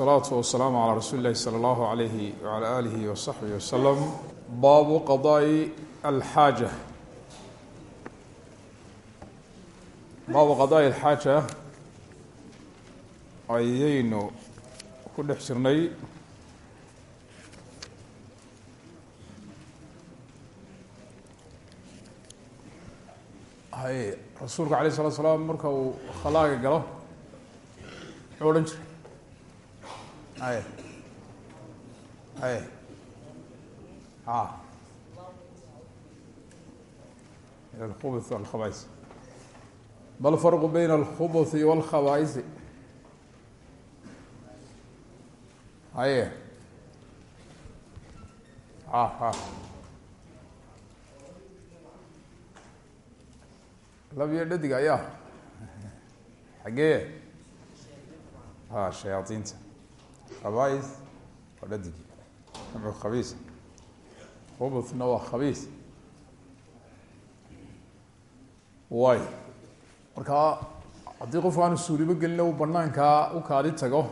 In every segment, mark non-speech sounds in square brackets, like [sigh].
wsalaatu wasalaamu calaa rasuuli illahi sala allahu alayhi wala aalihi wasaxbihi wasalam. Baabu qadaai alxaaja. Baabu qadaai alxaaja ayaynu ku dhex jirnay. Hay rasuulku alayh salatu salaam marka uu khalaaga galo muxuu odhan jiray haye haye a alkhubuth walkhabais ma lfarqu bayna alkhubuthi walkhabaaisi haye a a labiyo dhadig ayaa xagee ha shayaadiinta khabais waa dhadigi jamcu khabiis khubuthna waa khabiis way markaa haddii qofku aanu suulibo gelina uu banaankaa u kaadi tago.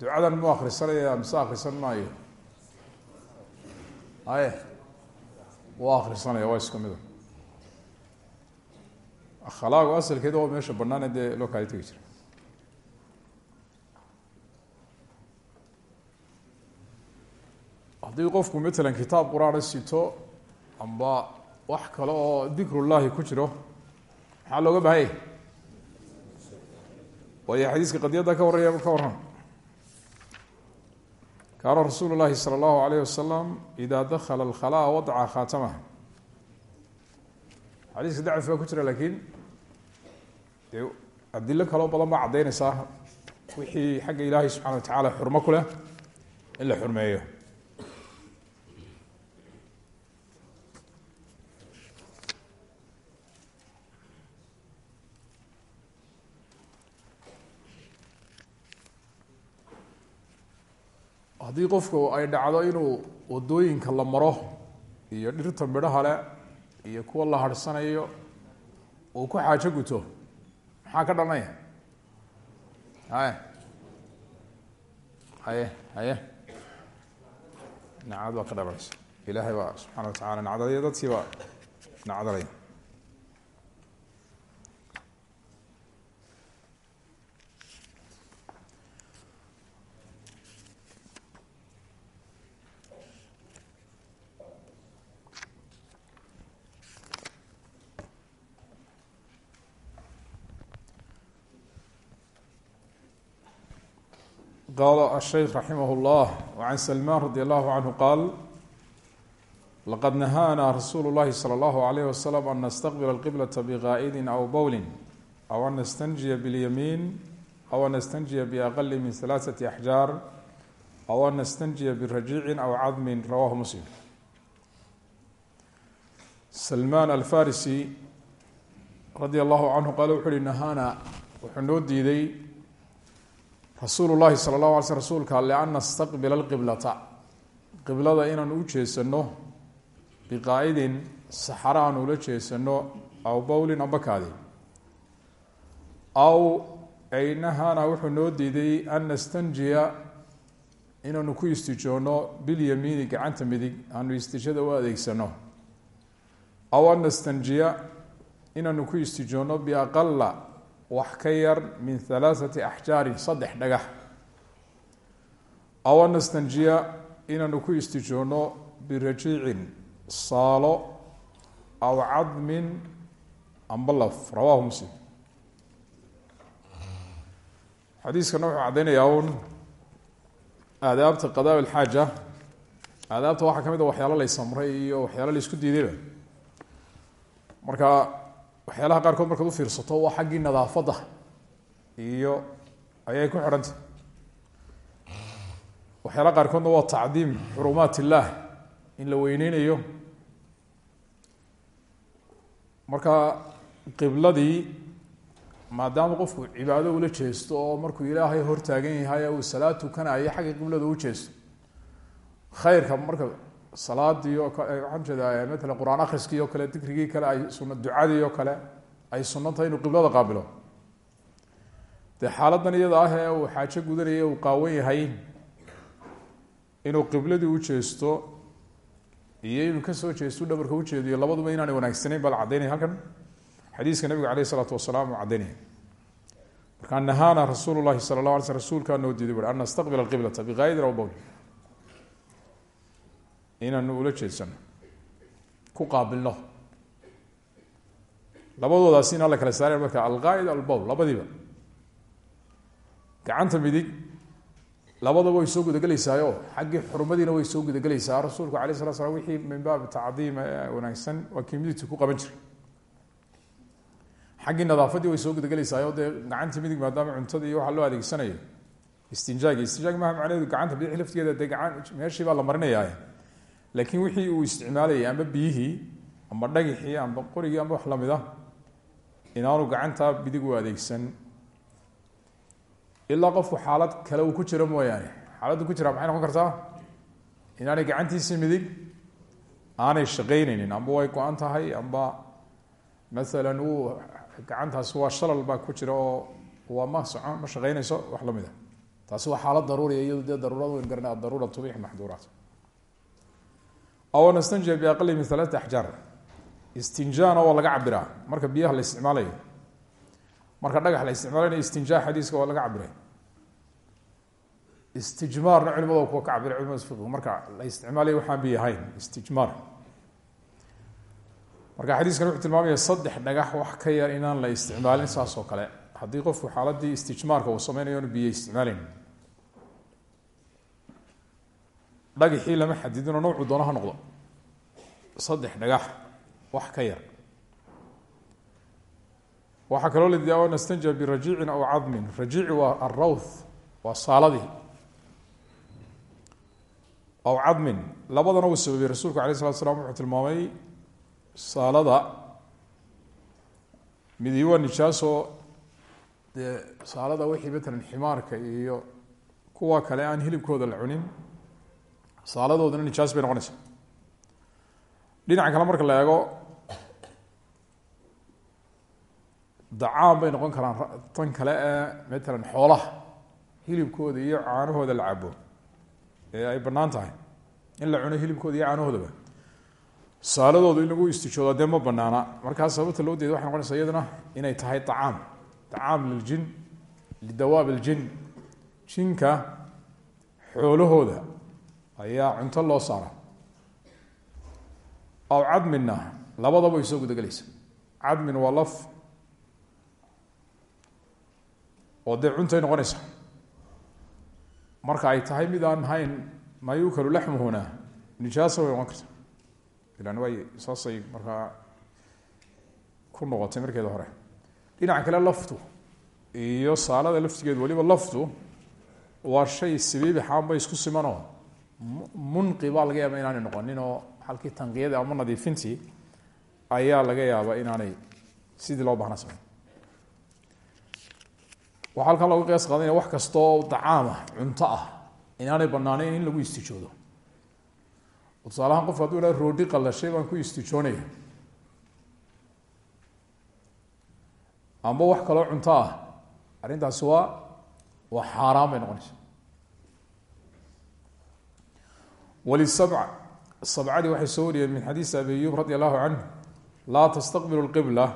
Ducadan mu akrisanaya mise akrisan maayo? Haye waa akrisanaya waa isku mida akhlaagu asalkeeda waa meesha banaane dee loo kaadi tegi haddii qofku matalan kitaab qur'aana sito amba wax kale oo dikrullahi ku jiro maxaa looga baahanya waayo xadiiska qadiyadda ka warraya ka warran. Kaana rasuulu llahi sala allahu alayh wasalam ida dakala alkhalaa wadaca khaatamaha. Xadiiska ku jira lakiin dee adilo kaloo badan baa caddaynaysaa wixii xagga ilaahay subxana wa tacaala xurmo ku leh in la xurmeeyo haddii qofku ay dhacdo inuu waddooyinka la maro iyo dhirta midhaha le iyo kuwa la harhsanayo uu ku xaajo guto maxaa ka dhanaya haye. Haye haye. Nacad baa ka dhalanaysa. Ilaahay baa subxana wa tacala nacdalaya dadkii baa nacdalaya qala الشhيk raximah الlah وعan سلman radي الlah عanه qaal laqad nahaana rasuul الlahi slى الlah عalيه waslم an nastaqbila الqiblaة bqaa'di aw bowli aw an nastanjiya bاlyamiin aw an nastanjiya bأqli min ثaلaثaة أxjaar aw an nastanjiya birajiici aw cadmi rawahu muslim salman alfarisi radi allahu canhu qaale wuxu uhi nahaana wuxuu noo diiday rasuulu llahi sala allahu alay sl rsulka ale an nastaqbila alqiblata. Qiblada inaan u jeesano biqaa'idin saxara aan ula jeesano aw bowlin ambakaadi aw aynahana wuxuu noo diiday an nastanjiya inaanu ku istijoono bilyamiini gacanta midig aanu istijada u adeegsano aw an nastanjiya inaanu ku istijoono biaqala wax ka yar min halaaثati axjaarin saddex dhagax. Aw an nastanjiya inaanu ku istijoono birajiicin saalo aw cadmin ambalaf rawahu muslim. Xadiiskana wuxuu caddaynayaa un aadaabta qadaa alxaaja aadaabta waxaa ka mid a waxyaalo la ysamray iyo waxyaalo la isku diidayba. Marka waxyaalaha qaarkood markaad u fiirsato waa xaggii nadaafadda. Iyo ayay ku xidhantay. Waxyaalaha qaarkoodna waa tacdiim xurumaat illaah in la weyneynayo. Marka qibladii maadaama qofku cibaado ula jeesto oo markuu ilaahay hortaagan yahay uu salaad tukanayo xagga qiblada u jeesto. Khayrka marka salaadii oo kale waxaan jeedaa matala qur'aan akhriskii oo kale dikrigii kale ay sunna ducadii oo kale ay sunno tahay inuu qiblada qaabilo. Dee xaaladan iyada ah ee uu xaajo gudanaya uu qaawan yahay inuu qibladii u jeesto iyo inuu ka soo jeesto dhabarka ujeediyo labaduba inaanay wanaagsanayn baa la caddaynaya halkan. Xadiiska nabiga aleyh isalaatu wasalaam uu caddaynaya markaa nahaana rasuulu llahi sala la alay sl rsulkaa noo diiday bui an nastaqbila qiblata biqaayidin aw bowl inaanu ula jeedsano. Ku qaabilno. Labadoodaas in alla kala saaraya marka alqaa'id albowl labadiiba. Gacanta midig labadaba way soo gudagelaysaayoo xaggii xurmadiina way soo gudagelaysaa. Rasuulku alay slat slam wixii min baab tacdiima ee wanaagsan waa kii midigta ku qaban jiray. Xaggii nadaafadii way soo gudagelaysaayoo dee gacantii midig maadaama cuntada iyo waxaa loo adeegsanayo. Istinjaagi istinjaag maha macnaheedu gacanta bidix laftigeeda dee gacan meeshii baa la marinayaa laakiin wixii uu isticmaalayay amba biyihii amba dhagixii amba qorigii amba wax la mid ah inaanu gacanta bidig u adeegsan. Ilaa qofku xaalad kale uu ku jiro mooyaane. Xaaladdu ku jira maxay noqon kartaa? Inaanay gacantiisii midig aanay shaqaynaynin. Amba way go-an tahay amba maalan uu gacantaasi waa shalal baa ku jira oo waa ma socon ma shaqaynayso wax la mid a taasi waa xaalad daruuriya iyado dee daruurada wayn garana adaruura tubix maxduuraat aw nastanjia biaqali min alaati axjaar istinjaana waa laga cabiraa marka biyaha la isticmaalayo marka dhagax la isticmaalayna istinjaa xadiiska waa laga cabiray istijmaarna culimada kuwa cabira culimada fiqigu marka la isticmaalayo waxaan biyo ahayn marka xadiiskan wuxuu tilmaamaya saddex dhagax wax ka yar inaan la isticmaalin saas kale haddii qofku xaaladii istijmaarka uu sameynayo biyo isticmaalayn dhagaxii lama xadidino nawcu doona ha noqdo. Saddex dhagax wax ka yar. Waxaa kaloo la diidaa nastanja birajiicin aw cadmin. Rajiici waa alrawth waa saaladii. Aw cadmin. Labadana uu sababay rasuulku alay slatu slam wuxuu tilmaamay saalada. Midi waa nijaasoo dee saalada wixii matalan ximaarka iyo kuwa kale aan hilibkooda la cunin saaladooduna nijaas bay noqonaysaa dhinaca kale marka la eego dacaan bay noqon karaan tan kale ee matalan xoolaha hilibkooda iyo caanahooda la cabo ee ay bannaan tahay. In la cuno hilibkooda iyo caanahoodaba saaladoodu in lagu istijoodo dee ma banaana sababta loo deeda waxay noqonaysaa iyaduna inay tahay acaam acaam liljin lidawaab iljin jinka xoolahooda ayaa cunto loo saara aw cadminna labadaba way soo gudagelaysa. Cadmin waa laf oo dee cuntay noqonaysa. Marka ay tahay mid aan hayn maa yuukalu laxmuhuna nijaasa way noqon karta. Ilan way saasay markaa ku noqotay markeeda hore. Dhinaca kale laftu iyo saalada laftigeedu waliba laftu waa shay sibiibi xaanba isku simanoo munqi baa laga yaaba inaanay noqonin oo halkii tanqiyadii ama nadiifintii ayaa laga yaaba inaanay sidii loo bahnaa samayn waxaa halkan lagu qiyaas qaadanaya wax kastoo dacaamah cunto ah inaanay banaaneyn in lagu istijoodo. Tusaalahaan qofku haduu ha roodhi qalashay baan ku istijoonaya amba wax kaloo cunto ah. Arrintaasi waa waa xaaraan bay noqonaysa sabcadii waxay soo wariyeen min xadiisi abi ayub radi allahu canhu laa tastaqbilu lqibla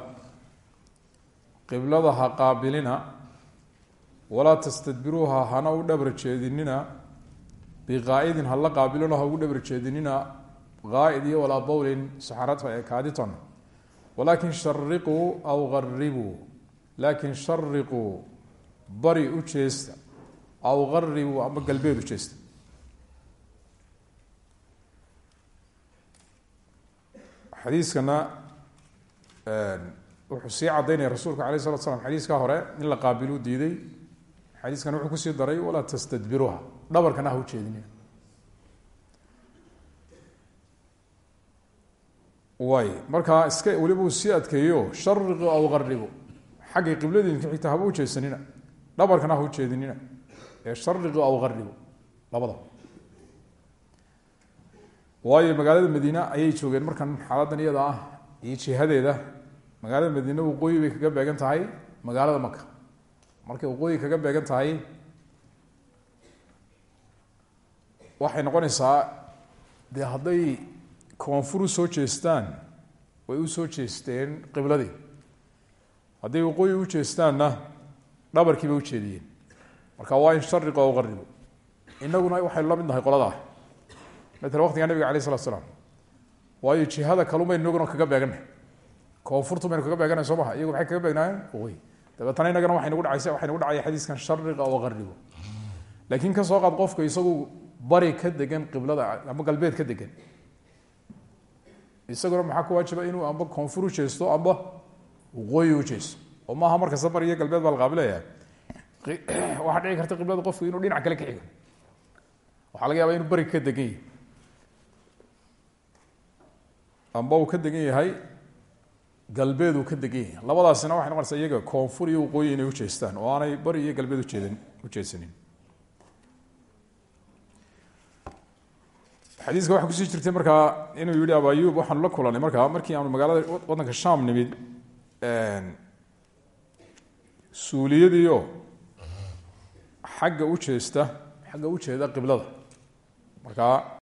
qiblada ha qaabilina walaa tastadbiruuha hana u dhabar jeedinina biqaaidin hala qaabilona ha ugu dhabar jeedinina qaaid iyo walaa bowlin saxarata ee kaaditon walaakin shariquu aw garibuu laakin shariquu bari u jeesta xadiiskana wuxuu sii cadaynaya rasuulka alayh salatu slam xadiiskaa hore in la qaabiluu diiday. Xadiiskana wuxuu ku sii daray walaa tastadbiruuha. Dhabarkana ha u jeedinina way. Markaa iska weliba uu sii adkeeyo aw garibu xaggay qibladinka xigta haba ujeedsanina dhabarkana ha u jeedinina. Ee shariqu aw garibu labadaba waayo magaalada madiine ayay joogeen markan xaaladan iyada ah iyo jihadeeda. Magaalada madiine waqooyi bay kaga beegan tahay magaalada maka markay waqooyi kaga beegan tahay waxay noqonaysaa dee hadday koonfur u soo jeestaan way u soo jeesteen qibladii. Hadday waqooyi u jeestaanna dhabarkii bay ujeediyeen marka waa in shariqo o qaribo inaguna waxaynu la mid nahay qoladaa matala waqtigaa nabiga alayh isalatu slam waayo jihada koonfurtu baynu kaga beeganay soo iyagu maxay kaga beegnaayeen? Dabeetana inagana waxay nagu dhacaysa waxay nagu dhacaya xadiiskan shariqa oo qaribo laakiin ka soo qaad qofka isagu bari ka degan qiblada ama galbeed ka degan isaguna maxaa ku waajiba inuu amba koonfur ujeesto amba waqooyi ujeesto oo maaha markasta bari iyo galbeed baa la qaabilayaa. [clears throat] Dhici karta qiblada qofku inuu dhinac kale ka xigo. Waxaa laga yaaba inuu bari ka degan yahay amba uu ka degan yahay galbeed uu ka degan yahay. Labadaasina waxay noqonaysaa iyaga koonfur iyo waqooyi inay ujeestaan oo aanay bari iyo galbeed ujeedan ujeedsanin xadiiska waxaa ku sii jirtay markaa inuu yihi abu ayub waxaanu la kulanay. Markaa markii aanu magaalada waddanka sham nimid suuliyadiio xagga ujeesta xagga ujeeda qiblada. Markaa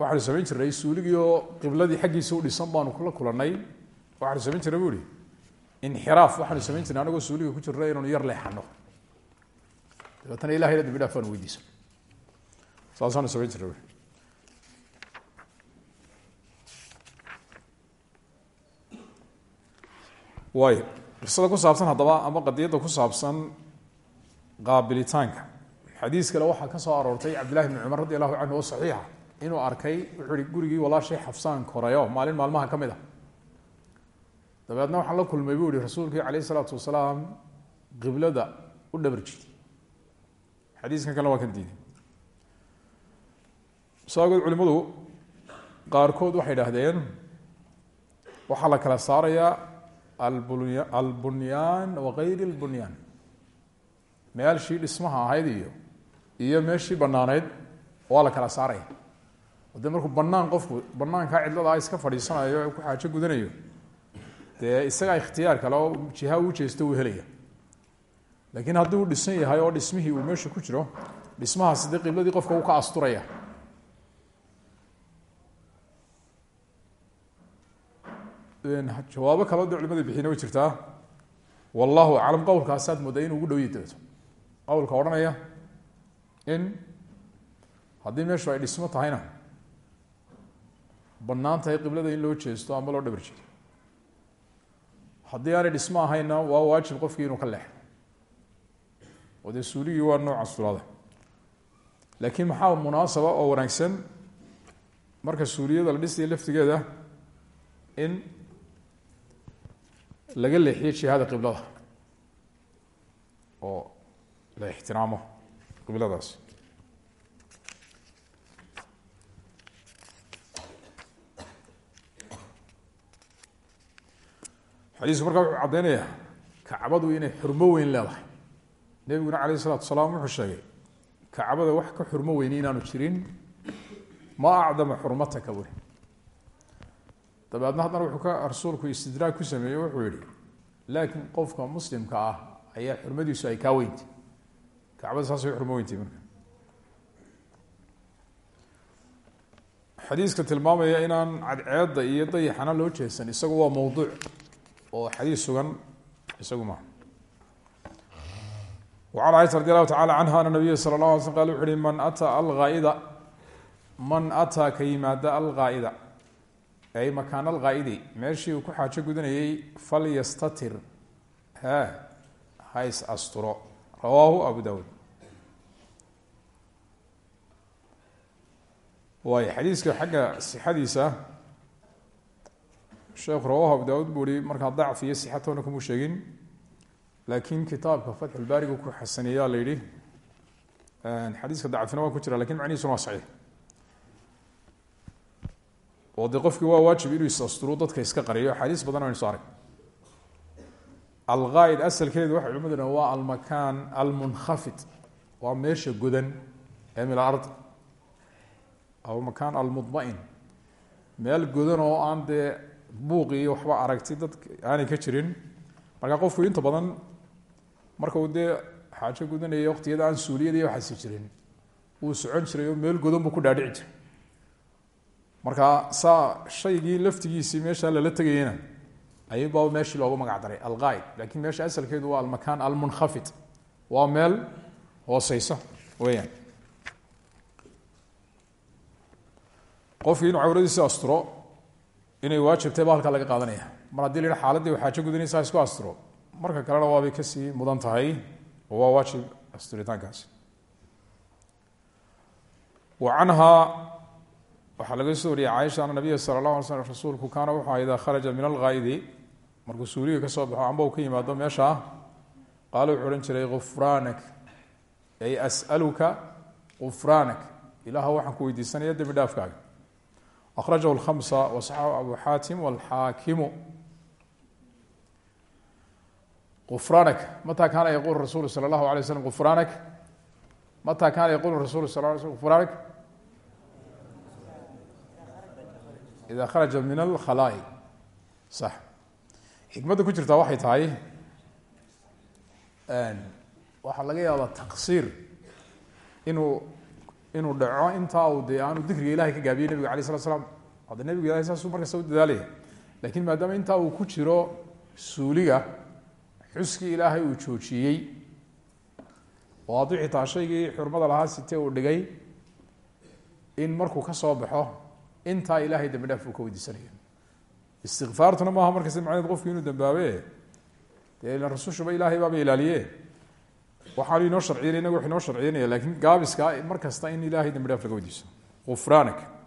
waxaanu samayn jirnay suuligiioo qibladii xaggiisa u dhisan baanu kula kulanay waxaanu samayn jirnay bu ihi inxiraaf. Waxaanu samayn jirnay anagoo suuliga ku jirna inaanu yar leexano dabeetana ilahayna dambi dhaaf aanu weydiisan. Saasaanu samayn jirnay waayo qisada ku saabsan haddaba ama qadiyadda ku saabsan qaabilitaanka. Xadiis kale waxaa ka soo aroortay cabdillahi bni cumar radi allahu canhu oo saxiixa inuu arkay wuxuu ihi gurigii walaashay xafsaan korayo maalin maalmaha ka mid a dabeedna waxaan la kulmay buu ihi rasuulkii calayh isalaatu wasalaam qiblada u dhabar jiri xadiiskan kalena waa kan diiday saagood culimadu qaarkood waxay idhaahdeen waxaa la kala saarayaa albunya albunyaan wakayri lbunyaan meelshii dhismaha ahayd iyo iyo meeshii banaanayd waa la kala saaraya de markuu banaan qofku banaankaa cidladaa iska fadhiisanayo ku xaajo gudanayo. Dee isagaa ikhtiyaar kale oo jiha u jeesto uu helaya laakiin haddii uu dhisan yahay oo dhismihii uu meesha ku jiro dhismahaasi dee qibladii qofka uu ka asturaya. Jawaabo kaloo de culimada bixina way jirtaa. Wallahu aclam qowlkaasaad moodaa inuu ugu dhow yahi dabeeto qowlka odhanaya in haddii meeshu ay dhismo tahayna bannaan tahay qiblada in loo jeesto ama loo dhabar jiro. Haddii aanay dhismo ahayna waa waajib qofkii inuu ka leexo oo dee suuligii waa nooca sulaada laakiin maxaa munaasaba oo wanaagsan? Marka suuliyada la dhisaya laftigeeda in laga leexiyo jihada qiblada. Oo la ixtiraamo qibladaas xadiisku markaa wuxuu caddeynayaa kacbadu inay xurmo weyn leedahay. Nebiguna calayh isalatu salaam wuxuu sheegay kacbada wax ka xurmo weyni inaanu jirin ma acdama xurmataka buri dabeedna haddana wuxuu ka rasuulku istidraag ku sameeyey wuxuu yihi laakiin qofka muslimka ah ayaa xurmadiisu ay kaa weyntay kacbada saas way xurmo weyntay marka. Xadiiska tilmaamaya inaan cadceedda iyo dayaxana loo jeesan isagu waa mowduuc oo xadiis sugan isagu maaha an aisha radi allahu tacala canha ana nabiy sala lah ala sl qal wuxu uhi man ataa alaaida man ataa ka yimaada alqaaida ay makaan alqaaidi meeshii uu ku xaajo gudanayey falyastatir. Ha ha is asturo. Rawaahu abu dawuud waay xadiiska xagga sixadiisa sheekhu rawahu abu dawud buu ihi markaa dacf iyo sixatoona kumuu sheegin. Laakiin kitaabka fatxulbaarigu ku xasaneeyaa la yihi xadiiska dacfina waa ku jira laakiin macnihiisuna waa saxiix. Oo dee qofkii waa waajib inuu is-asturo dadka iska qariyo axaadiis badan aynu so arag alqaa'id asalkeedu waxay culimadu dhahan waa almakaan almunkhafid waa meesha godan ee min alard aw makaan almudma'in. Meel godan oo aan dee buuqi iyo waxba aragti dad aanay ka jirin. Marka qofku inta badan marka uu dee xaajo gudanaya waqtiyada aan suuliyada iyo waxaasi jirin wuu socon jiray oo meel godan buu ku dhaadhici jiray. Marka saa shaygii laftigiisii meeshaa lala tegayena ayuunbaa meeshii loogu magac daray alqaaid laakiin meesha asalkeedu waa almakan almunkhafid. Waa meel hooseysa weyaan qofkii inuu cawradiisi asturo inay waajibtay ba halkaa laga qaadanaya. Mar haddii la xaaladii xaajo gudanaysa isku asturo. Marka kalena waabay ka sii mudan tahay oo waa waajib asturitaankaasi. Wa canhaa waxaa laga soo wariyay caaisha ana nabiya sala اllah alay slm rasuulku kaana wuxuu aha kharaja min alghaaydi markuu suuliga ka soo baxo amba uu ka yimaado meeshaa qaala wuxuu odhan jiray gufraanak ay as'aluka gufraanak ilaah waxaan ku weydiisanaya dembi dhaafkaaga akhrajahu lkhamsa wasaxahu abu xaatim walxaakimu gufraanak mataa kaana yaqulu rasulu sala allahu alay waslam gufraanak mataa kaana yaqulu rasulu sal la sl gufraanak ida kharaja min alkhalaa'i sax xikmadda ku jirtaa waxay tahay waxaa laga yaabaa taqsiir inuu inuu dhaco intaa uu dee aanu dikriga ilahay ka gaabiyey nebiga alay slat slam hadda nebiga ilahay saasuu markasta u dadaalaya. Lakin maadaama intaa uu ku jiro suuliga xuskii ilaahay uu joojiyey xitaa shaygii xurmada lahaa site uu dhigay in markuu ka soo baxo intaa ilaahay dambi dhaaf uu ka weydiisanayo. Istikfaartuna maaha markasta macneed qofki inuu dambaabe dee rasushuba ilaahay baaba ilaaliye waxaanu inoo harciyan inaga wa inoo sharciyanaya laakiin gaabiska ah, mar kasta in ilaahay dambi dhaaf laga weydiiso. Ufraanak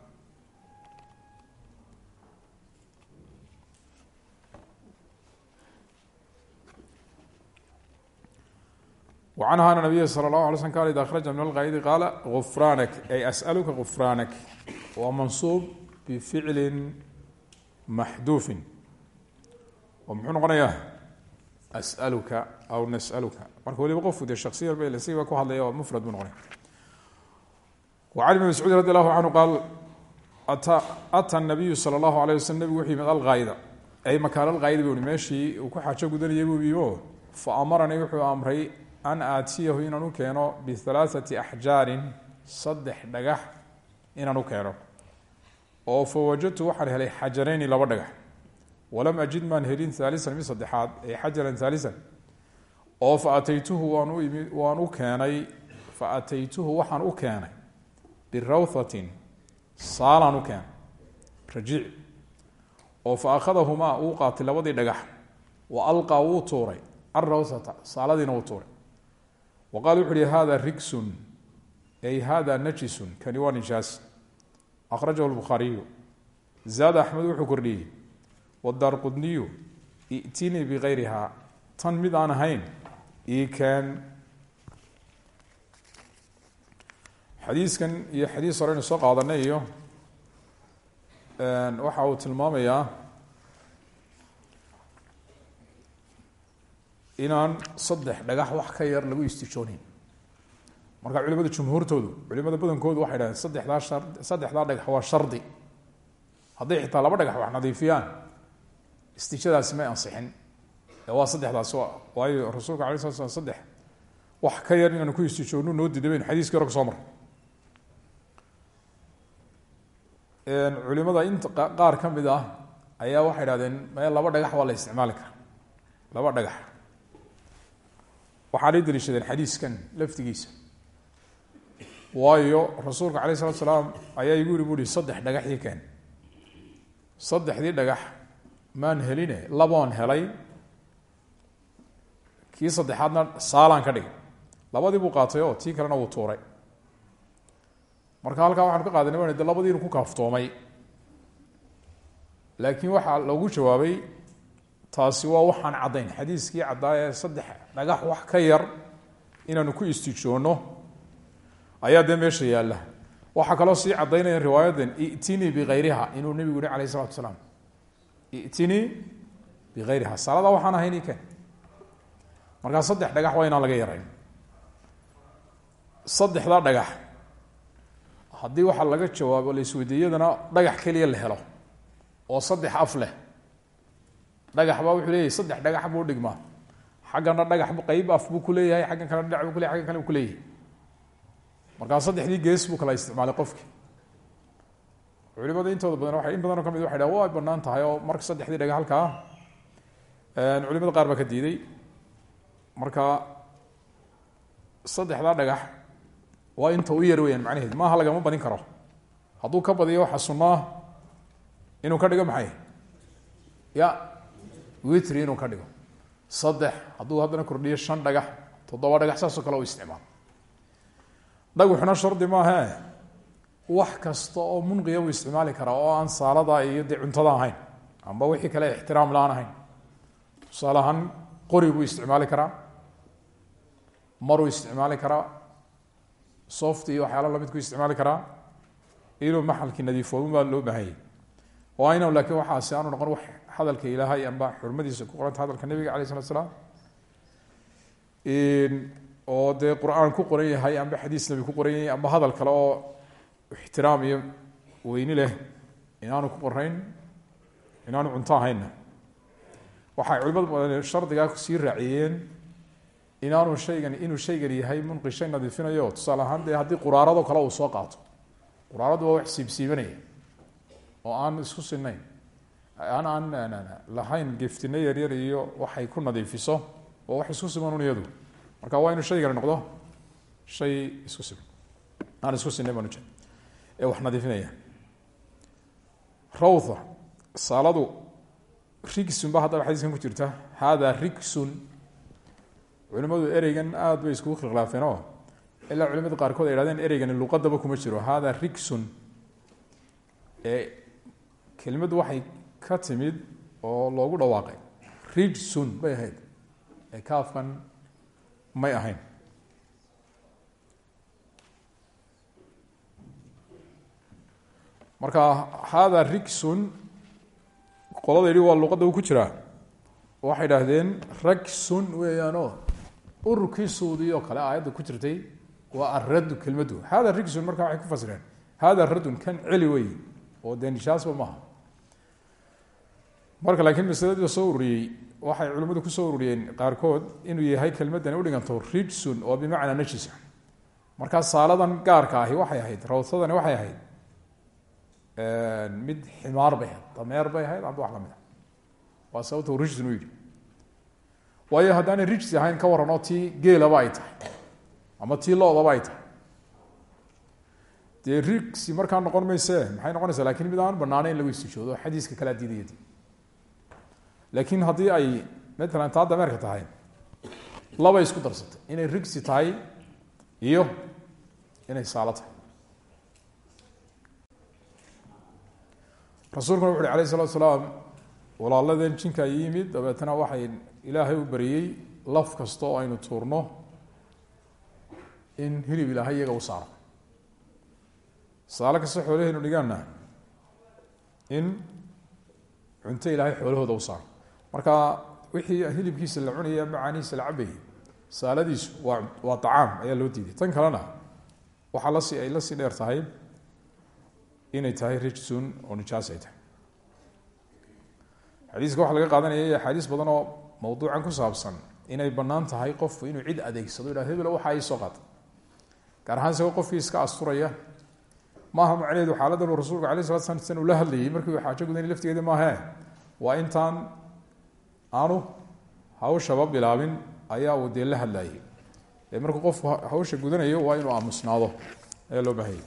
an an nabiya sal اlahu ala sl ka id akraja min alqaa'idi qaala ufraanak ay asaluka ufraanak waa mansuub bificlin maxduufin. Oo asaluka aw nasaluka. Marka waliba qofku de shaksiyan ba siba ku hadlaya mufrad bu noqonay an ibn mascuud radi allahu canhu qaal ata nabiyu sala allahu alayh waslm nabigu wuxuu yimid alqaayda ay makaan alqaayda bu i meeshii uu ku xajo gudanayay buu yimo fa amaranii wuxuu amray an aatiyahu inaan u keeno bihalaaثati axjaarin saddex dhagax inaan u oo fa wajadtu waxaan helay xajarayni laba dhagax walam ajid maan helin haalisan mid saddexaad ay xajaran haalisan oo fa ataytuhu waan u imi waan u keenay fa ataytuhu waxaan u keenay birawthatin saalaan u keenay rajiic. Oo fa akhadahumaa uu qaatay labadii dhagax wa alqaa wuu tuuray alrawthata saaladiina wuu tuuray. Wa qaala wuxu uhi hada rigsun ay hada najisun kani waa nijaas. Akhrajahu lbukhaariyu zaada axmed wuxuu kordhiyey wadaar qudniyu i'tinii bikayrihaa tan mid aan ahayn ii keen. Xadiiskan iyo xadiis hore aynu soo qaadanay iyo waxa uu tilmaamayaa inaan saddex dhagax wax ka yar lagu istijooneyn marka culimada jumhuurtoodu culimada badankoodu waxay dhahdeen saddexdaa shar saddexdaa dhagax waa shardi. Hadday xitaa laba dhagax wax nadiifiyaan istijadaasi may ansixin waa saddexdaas waayo rasuulka alay slat slam saddex wax ka yar inaanu ku istijoonno noo diiday baynu xadiiskii hore ka soo mar culimada inta qaar ka mid ah ayaa waxay dhahdeen me laba dhagax waa la isticmaali karaa. Laba dhagax. Waxaanay daliishadeen xadiiskan laftigiisa. Waayo rasuulka alayh salaam ayaa igu yiri bu uhi saddex dhagax ii keen. Saddexdii dhagax maan heline laboon helay. Kii saddexaadna saalaan ka dhigay. Labadii buu qaatay oo tii kalena wuu tuuray. Marka halkaa waxaanu ka qaadanay wan de labadiinu ku kaaftoomay. Laakiin waxaa lagu jawaabay taasi waa waxaan caddayn. Xadiiskii caddaa ee saddex dhagax wax ka yar inaanu ku istijoonno ayaa dee meesha yaalla. Waxaa kaloo sii caddaynaya riwaayadan i'tinii bikayriha inuu nebigu yihi alayh isalatu salaam i'tinii bikayriha salada waxaan ahayn ken markaa saddex dhagax waa inaan laga yarayn. Saddexdaa dhagax. Haddii waxaa laga jawaabo la isweydiiyadana dhagax keliya la helo oo saddex af leh. Dhagax baa wuxuu leeyahay saddex dhagax buu dhigmaa xaggana dhagax qeyb af buu kuleeyahay xaggan kale dhinac buu kuleyahy aggan kale buu kuleeyahay markaa saddexdii gees buu kala isticmaalay qofki culimada intooda badan waa in badanoo ka mid way bannaan tahay oo marka saddexdii dhagax halkaa culimada qaar baa ka diiday. Marka saddexdaa dhagax waa inta u yar weyaan macnaheed maaha lagama badin karo. Hadduu ka badiyo waxaa sunaa inuu ka dhigo maxay? Ya witri inuu ka dhigo. Saddex hadduu haddana kordhiyo shan dhagax toddoba dhagax saasoo kale u isticmaal dhagaxuna shardi maahe wax kasta oo munqiya buu isticmaali karaa oo aan saalada iyo cuntada ahayn amba wixii kale ixtiraam la'aan ahayn tusaale ahaan qori buu isticmaali karaa maruu isticmaali karaa soft iyo waxyaala lamidku isticmaali karaa inuu maxalkii nadiifoobin baa loo baahanyay. Oo ayna laakiin waxaasi aanu noqon wax hadalka ilaahay amba xurmadiisa ku qoranta hadalka nabiga alay slat slaam oo dee qur'aan ku qoran yahay amba xadiis nabi ku qoran yahay amba hadal kale oo ixtiraam iyo weyni leh inaanu ku qorayn inaanu cunto ahaynna waxay culimadu badan shardigaa sii raaciyeen inaanu shaygan inuu shaygan yahay munqi shay nadiifinayo tusaale ahaan dee haddii quraarado kale uu soo qaato quraaradu waa wax siibsiibanaya oo aan isku sinayn aan aan lahayn geftino yaryar iyo waxay ku nadiifiso oo wax isku siman un iyadu marka waa inuu shaygani noqdo shay isku siman aan isku sinayn baan ujeed ee wax nadiifinaya. Rawtha saaladu rigsun ba haddaba xadiiskan ku jirta. Hada rigsun culimadu ereygan aada bay iskugu khilkhilaafeen oo ilaa culimada qaarkood ay hahdeen ereygani luqadaba kuma jiro. Hada rigsun ee kelimaddu waxay ka timid oo loogu dhawaaqay. Rijsun bay ahayd. Ee kaafkan may ahayn marka hada rigsun qolada yidhi waa luqadda ku jiraa. Waxay idhaahdeen ragsun weeyaanoo ururkii suudi oo kale aayadda ku jirtay waa aradu kelmaddu. Hada rigsun marka waxay ku fasireen hada radun kan celi wey oo dee nishaasba maaha marka laakiin masaladii soo ururiyey waxay culimmadu ku soo ururiyeen qaarkood inuu yahay kelmaddani udhiganto rijsun oo bimacnaa najisa markaa saaladan gaarka ahi waxay ahayd rawsadani waxay ahayd mid ximaar bay ahayd dameer bay ahayd amba wax la mid a waa sababta rijsun u yidhi. Waayo haddaanay rijsi ahayn ka warran oo tii geelaba ay tahay ama tii loodaba ay tahay. Dee rigsi markaa noqon mayse maxay noqonaysaa laakiin mid aan banaana lagu istijoodo oo xadiiska kalea diidayadi laakiin haddii ay matalan taa dameerka tahay labay isku darsatay. Inay rigsi tahay iyo inay saalo rasuulkuna wuxu uhi alayh salatu salaam walaaladeen jinka yimid dabeetana waxay ilaahay u bariyey laf kasta oo aynu tuurno in hilib ilaahay iyaga u saaro. Saalo kasta xoolahaynu dhigaana in cunto ilaahay xoolahooda u saaro. Marka wixii hilibkiisa la cunayay ama caanihiisa la cabayay saaladiisu waa waa acaam ayaa loo diiday tan kalena waxaa la sii ay la sii dheer tahay inay tahay rijsun oo nijaas ay tahay. Xadiiska waxaa laga qaadanaya axaadiis badan oo mawduucan ku saabsan inay bannaan tahay qofku inuu cid adeegsado yidhah hebel waxaa ii soo qaata gaar ahaan isagoo qofkii iska asturaya maaha macnaheedu xaaladan uu rasuulku alay slat slam san ula hadlayay markii uu xaajo gudanay laftigeeda maahe waa intaan aanu hawshaba bilaabin ayaa uu dee la hadlayay. Ee markuu qofku hawsha gudanayo waa inuu aamusnaado ayaa loo baahayay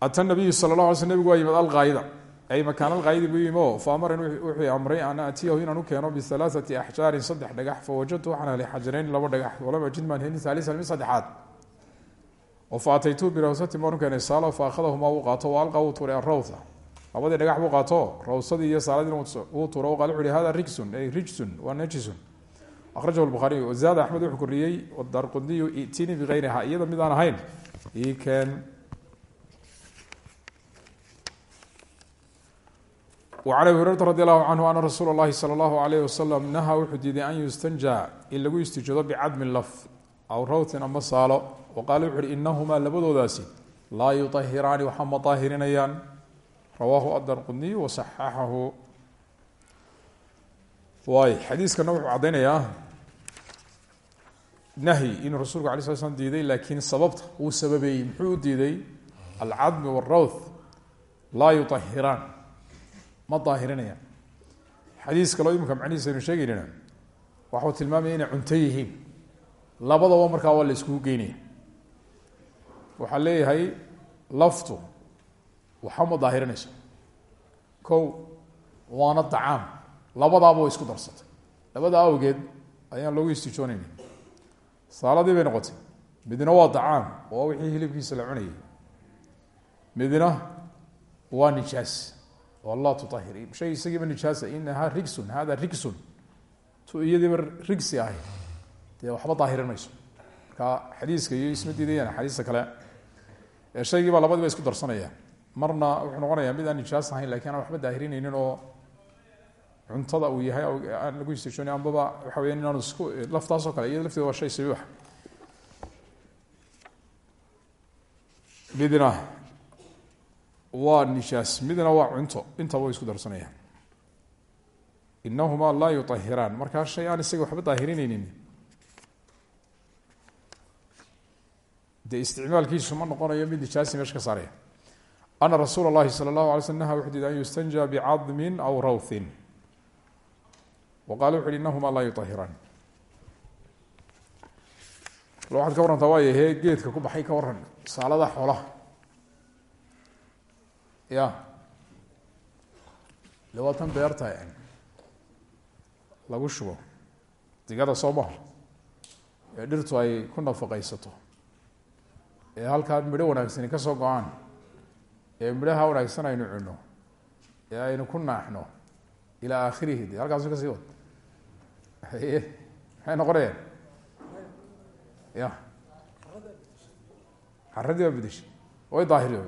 ata nabiyu sala la alay sl nebigu waa yimid ay makaan alqaayidi buu yimi o fa amaran wuxuu amray an aatiyahu inaan u keeno bihalaaثati axjaarin saddex dhagax fawajadtu waxaan helay xajarayn laba dhagax walam ajid maan helin haalisan mid saddexaad. Oo fa ataytuu birawsati maan u fa akhadahumaa wuu qaato wa alqa wuu tuuray arawha labadii dhagax buu qaato rawsadii iyo saaladiina wuu tuuro wuxu uhi hada rigsun ay rijsun waa najisun. Akhrajahu lbukhariyu wazaada axmed wuxuu koriyey darqundiyu itini bigayriha iyada midaan ahayn ii keen وعن أبي هريرة رضي الله عنه أن رsuuل الlahi slى الlaه عليه وsلم نahى wuxuu diiday an يustanjى in lagu istijoodo bcadmi lf aw rawtin ama saalo وqaala wuxu uhi inahumaa labadoodaasi laa yuطahiraani waxa ma طaahirinayaan rawaahu adarquniy وصaxaxahu waay xadiiskana wuxuu caddaynayaa nahyi inuu rasuulku alay sla slam diiday laakiin sababta uu sababeeyey muxuu u diiday alcadmi wاrawth laa yuahiraan ma daahirinayaan. Xadiis kaloo iminka macnihiisa aynu sheegeynana waxuu tilmaamaya inay cunto yihiin. Labadaba markaa waa la iskugu geynaya waxaa leeyahay laftu waxa ma daahirinayso. Ko waana dacaam. Labadaaba way isku darsatay. Labada awgeed ayaan loogu istijoonayna saaladii bay noqotay. Midna waa dacaam oo wixii hilibkiisa la cunayay. Midna waa nijaas laa tuahir shay isagiiba nijaasa inahaa rigsun hada rigsun tu iyadiiba rigsi ahay dee waxba daahirin mayso marka xadiiska iyo isma diidayaan xadiista kale shaygiibaa labadiiba isku darsanaya marna wuxuu noqonayaa mid aan nijaas ahayn laakiin aan waxba daahirinaynin oo cuntada uu yahay aan lagu istijooni ambaba waxa weya inaanu isku laftaasoo kale iyado lafteeda waa shay sabiix midna waa nijaas midna waa cunto intaba way isku darsanayaan inahumaa laa yuahiraan markaa shay aan isaga waxba daahirinaynin dee isticmaalkiisu ma noqonayo mid nijaasi meesha ka saaraya ana rasuula اllahi salى اllahu alay slm naha wuxu diiday an yustanja bicadmin aw rawthin wa qala wuxu uhi inahuma laa yuahiraan waxaad ka warrantaa waay he geedka ku baxay ka waran saalada xoolaha ya labaatan beerta lagu shubo. Digada soo maha ee dhirtu ay ku nafaqaysato. Ee halkaa midho wanaagsani ka soo go'aan. Ee midhaha wanaagsan aynu cuno ee aynu ku naaxno. Ilaa aakhirihi de halkaasu ka sii wad. Haye maxay noqonayaan ya. Xaradii baa bedeshay way daahiriyo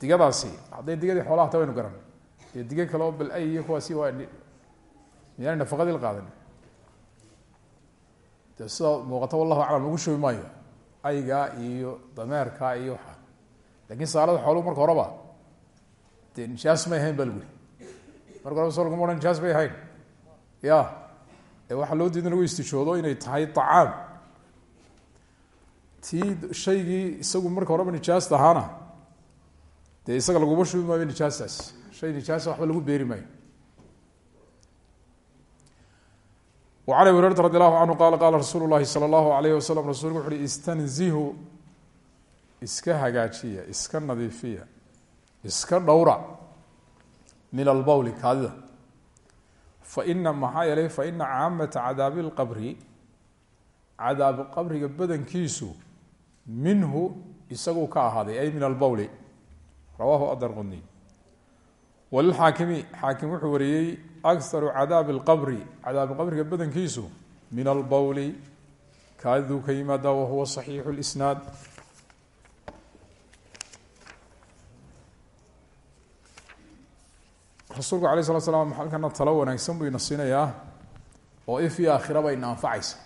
digadaasi hadday digadii xoolaha ta waynu garan dee diga kale oo bal ay iyo kuwaasi waa miyaana nafaqadii qaadan dee sida wallahu aclam lagu shubi maayo. Aygaa iyo dameerka iyo waxa. Lakin saalada xooluhu marka horeba dee nijaas may ahayn ba marka horeba so laguma odhan nijaas ahayn. Ya ee waxaa loo diida in lagu istijoodo inay tahay acaam tii shaygii isagu marka horeba nijaasta ahaana dee isaga laguma shubi maayo nijaasaas shay nijaasa waxba lagu beeri maayo. An abi hurerata radi allahu canhu qaala qaala rasuulu llahi sala allahu alayh istanzihu iska hagaajiya iska nadiifiya iska dhowra min albawli kaadida. Faina maxaa yeelay faina caamata cadaabi lqabri cadaab qabriga badankiisu minhu isaguu ka ahaaday ay min albawli rawahu adrqudni walilxaakimi xaakim wuxuu wariyey akharu cadaabi اlqabri cadaabiqabriga badankiisu min albowli kaadiduu ka yimaada wahuwa saxiixu اlisnaad rasuulku alay slat slam halkana talo wanaagsan buu ina siinayaa oo if iyo aakhiraba ina anfacaysa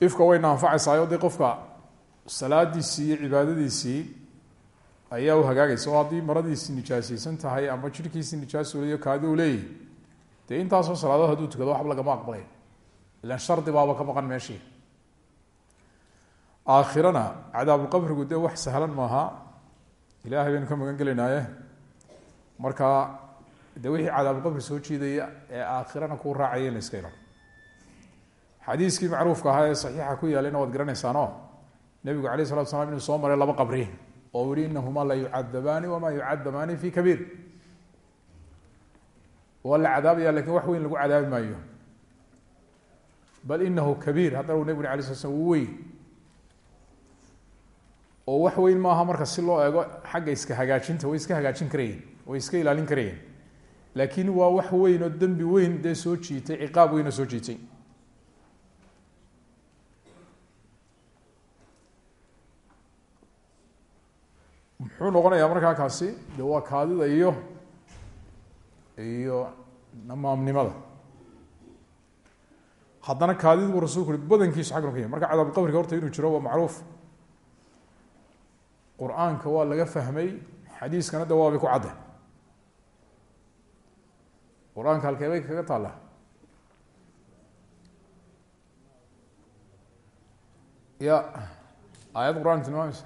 ifka wayna anfacaysaayoo dee qofka salaadiisii iyo cibaadadiisii ayaa u hagaagaysa oo haddii maradiisi nijaasaysan tahay ama jirhkiisi nijaas uleyo kaadi u leeyahy dee intaasoo salaadood haduu tukado waxba lagama aqbalay ilan shardi baaba ka maqan meeshii. Aakhirana cadaabulqabrigu dee wax sahlan maaha. Ilaahay baynu ka magan gelaynaaye marka de wixii cadaabulqabri soo jiidaya ee aakhirana kuu raacaya in la iska ilalo xadiiskii macruufka ahaa ee saxiixa ku yaalayna waad garanaysaano nebigu alayh salatu slam inuu soo maray laba qabri oo yihi inahumaa la yucadabaani wamaa yucadabaani fi kabiir. Waa la cadaabaya laakiin wax weyn lagu cadaabi maayo. Bal inahu kabiir haddana u nebig alay sla slam uu weyn. Oo wax weyn maaha marka si loo eego xagga iska hagaajinta way iska hagaajin karayeen way iska ilaalin karayeen. Laakiin waa wax weyn oo dembi weyn dee soo jiitay ciqaab weyn oo soo jiitay muxuu noqonayaa markaa kaasi de waa kaadida iyo iyo namaamnimada. Haddana kaadid buu rasulku ui badankiisu xaggan ka yahy marka cadaabulqabriga horta inuu jiro waa macruuf. Qur'aanka waa laga fahmay xadiiskana de waabay ku cadde qur'aanka halkee bay kaga taalla ya aayad qur'aanka tilmaamaysa?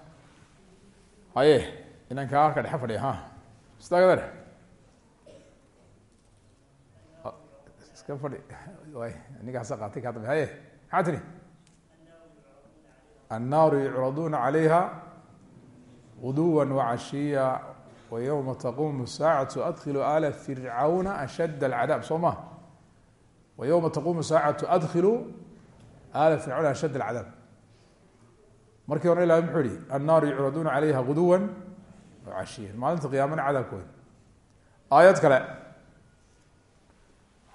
Haye inanka halka dhexe fadhiya ha? Istaagadar iska fadhi. Way ninkaasa qaatay kaa haye maxaa tiri? Annaaru yucraduuna calayha guduwa wacashiya waywma taquumu saacatu adkilu ala fircawna ashadd alcadaab. Soo ma? Waywma taquumu saacatu adkilu ala fircawna ashadd alcadaab. Markii hore ilahi muxuu yihi annaaru yucraduuna calayha guduwa wacashiya maalinta qiyaamana cadaabkooda aayad kale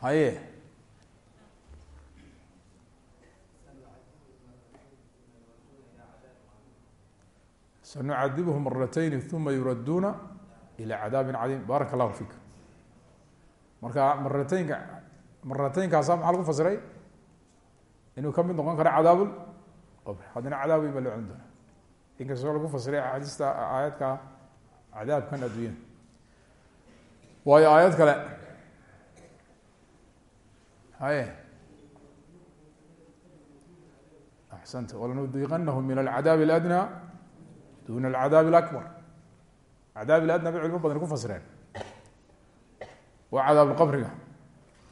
haye sanucadibhu maratayni uma yuradduuna ilى cadaabi cadiim baaraka allahu fiik marka marateynka marateynkaasa maxaa lagu fasiray inuu ka mid noqon karo cadaabul qabr haddana cadaab weyn baa loo celin doona inkastoo lagu fasiray axaadiista aayadka cadaabkan adduunyada waayo aayad kale. Haye axsanta. Walanudiiqanahum min alcadaabi aladnaa duna alcadaabi alakbar. Cadaabi aladnaa bay culimo badan ku fasireen. Waa cadaabulqabriga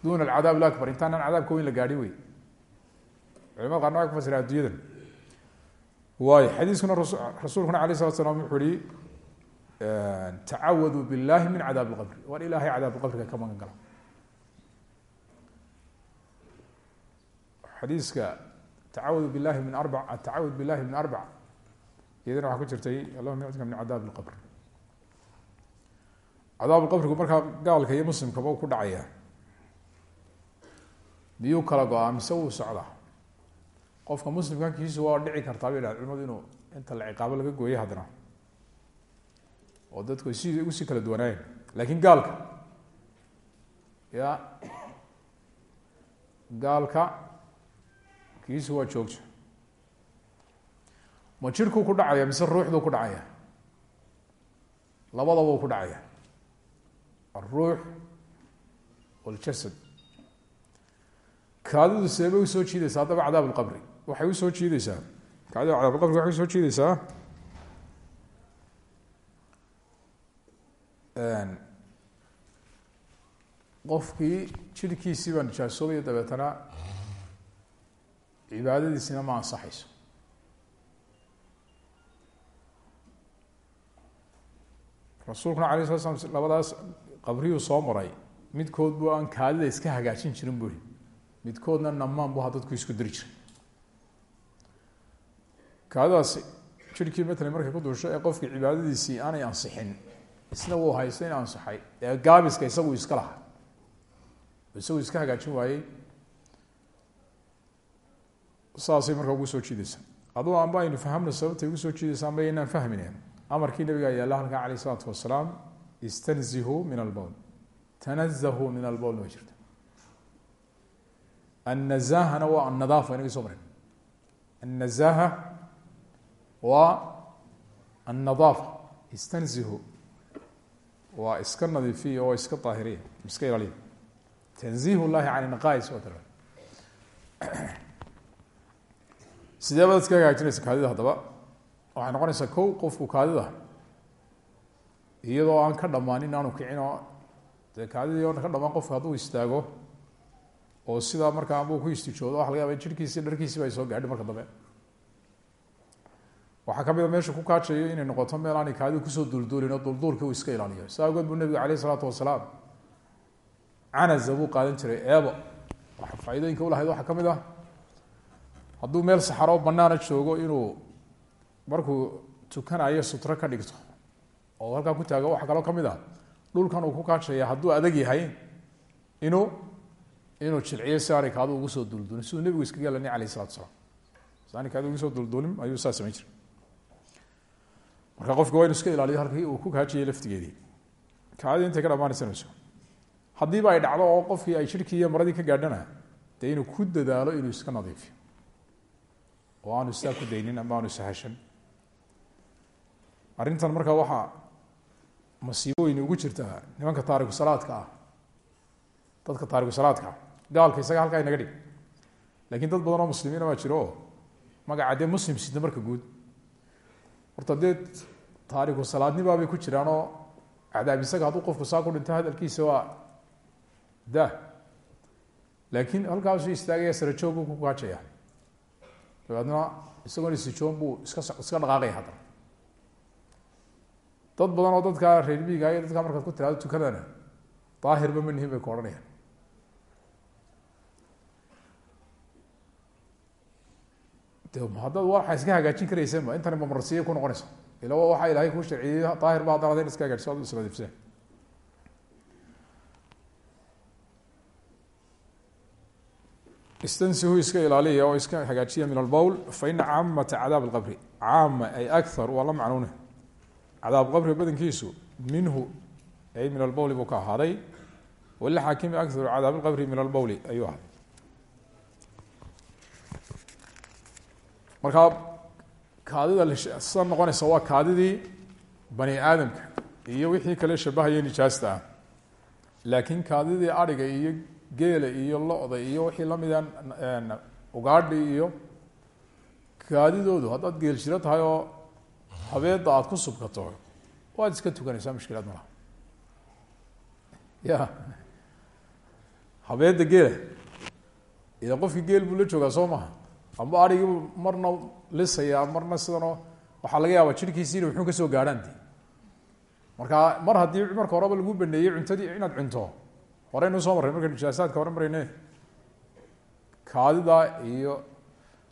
duna alcadaab alakbar. Intaanan cadaabka weyn la gaadhin wey culimada qaarna waa ku fasireen adduunyadan. Waayo xadiiskuna rasuulkuna alay slat slam wuxuu yihi tacawaduu billahi min cadaab qabri war ilahay cadaab qabriga ka magan gala xadiiska taawadu billahi min arba atacawud billahi min arbaca iyadana waxaa ku jirtay allahuma icdika min cadaab lqabr cadaab qabrigu markaa gaalka iyo muslimkaba u ku dhacaya. Miyuu kala go'aa mise wuu socdaa? Qofka muslimka kiisu waa dhici kartaa bay dhahd culimadu inuu inta la ciqaabo laga gooyay haddana oo dadku si u sii kala duwanaayeen laakiin gaalka. Ya. Gaalka. Kiisu waa joogto ma jirhkuu ku dhacaya mise ruuxduu ku dhacaya? Labadaba u ku dhacaya. Alruux waljasad kaadidu seebay u soo jiideysaa haddaba cadaab lqabri waxay u soo jiideysaa kaadida cadaab lqabri waxay u soo jiideysaa qofkii jirhkiisii baa nijaasoobaya dabeetana cibaadadiisina ma ansaxayso. Rasuulkuna alay sala slam labadaas qabriyuu soo maray midkood bu aan kaadida iska hagaajin jirin bui midkoodna namaan bu dadku isku diri jiray. Kaadidaasi jirhkii matalan markay ku duusho ee qofkii cibaadadiisii aanay ansixin isna wuu haysto in ansaxay ee gaabiska isagu iska laha isagu iska hagaajin waayey. Saasay markaa ugu soo jiideysaa aduu amba aynu fahamno sababtay ugu soo jiideysa amba inaan fahminen amarkii nabiga yaalla halkaa alayh isalaatu wasalaam istanzihuu min albowl tanazahuu min albowl waa jirta. Annazahana waa annadaafa inaga soo maren annazaha waa annadaafa. Istanzihu waa iska nadiifiya oo iska daahiriya iska ilaaliya tanziih llahi can naqais waa tara [clears throat] sidee baad iska hagaajinaysa kaadida haddaba? Waxay noqonaysaa kow qofku kaadida. Iyadoo aan ka dhammaanin aanu kicin oo dee kaadidii o ka dhamaan qofku hadduu istaago oo sidaa markaa ambuu ku istijoodo waxa laga yaba jirhkiisi dharkiisiba soo gaadhi marka dambe waxaa ka mid a meesha ku kaajayo inay noqoto meel aanay kaadidu ku soo duulduulin oo duulduulkii uu iska ilaaliyo. Saa awgeed buu nabigu isalaatu wasalaam canaza buu qaadan jiray eebo waxa faaidooyinka ulahayd waxaa ka mid ah? Hadduu meel saxaro banaana joogo inuu markuu tukanayo sutro ka dhigto oo halkaa ku taago waxaa kaloo ka mid ah? Dhulkan uu ku kaajaya hadduu adag yahay inuu inuu jilciyo si kaadu ugu soo duulduulin siduu nebigu iskaga yeelani alayh isalatu salaam si kaadu ugu soo duulduulin ayuu saa samayn jiray marka qofka waa iska ilaaliyo halkii uu ku kaajiyay laftigeedii. Kaadii intay ka dhamaanaysanayso. Haddiiba ay dhacdo oo qofkii ay jirhkii iyo maradii ka gaadhana dee inuu ku dadaalo inuu iska nadiifiyo. Oo aanu sidaa ku daynin ama aanu sahashan arrintan marka waxaa masiibo weyni ugu jirtaa nimanka taariku salaadka ah dadka taariku salaadka gaalka isaga halkaa inaga dhig. Lakin dad badan oo muslimiina baa jiro oo muslim sida marka guud. Horta dee taariku salaadnibaa bay ku jiraan oo cadaab isaga hadduu qofku saa ku dhinto hadalkiisa waa da laakiin halkaasu istaagaya sarajoog buu ku kaajaya. Dabeedna isagoon isijoon buu iska iska dhaqaaqaya haddana. Dad badan oo dadka reer miiga iyo dadka markaad ku tiraado tukadana daahirba ma nihin bay ku odhanayaan. De haddaad waxa iska hagaajin karaysa ma intani mamarsiya ku noqonaysa ila waxaa ilahay kuu sharciyey daahir ba haddana iska hagaajiso ad isla dibseen istansihu iska ilaaliya oo iska hagaajiya min albowl fa ina caamata cadaab alqabri. Caama ay akthar waa la macnuune qabri badankiisu minhu ay min albowli buu ka ahaaday walilxaakimi akharu cadaab alqabri min albowli ayuu markaa kaadida sida noqonaysa waa kaadidii bani aadamka iyo wixii kale shabahaya nijaasta ah. Laakiin kaadidii adhiga iyo geela iyo lo-da iyo wixii lamida ugaadhi iyo kaadidoodu haddaad geel jiro tahay oo habeedda aada ku subkato waad iska tukanaysaa mushkilaad malaha ya habeedda geela ila qofkii geel buu la joogaa soo maha amba adhigiibu marna lisayaa marna sidanoo waxaa laga yaabaa jirhkiisiina wuxuu ka soo gaadhaan de marka mar haddii marka horeba lagu baneeyey cuntadii inaad cunto horeynu soo marray. Marka nijaasaadka hore marayne kaadida iyo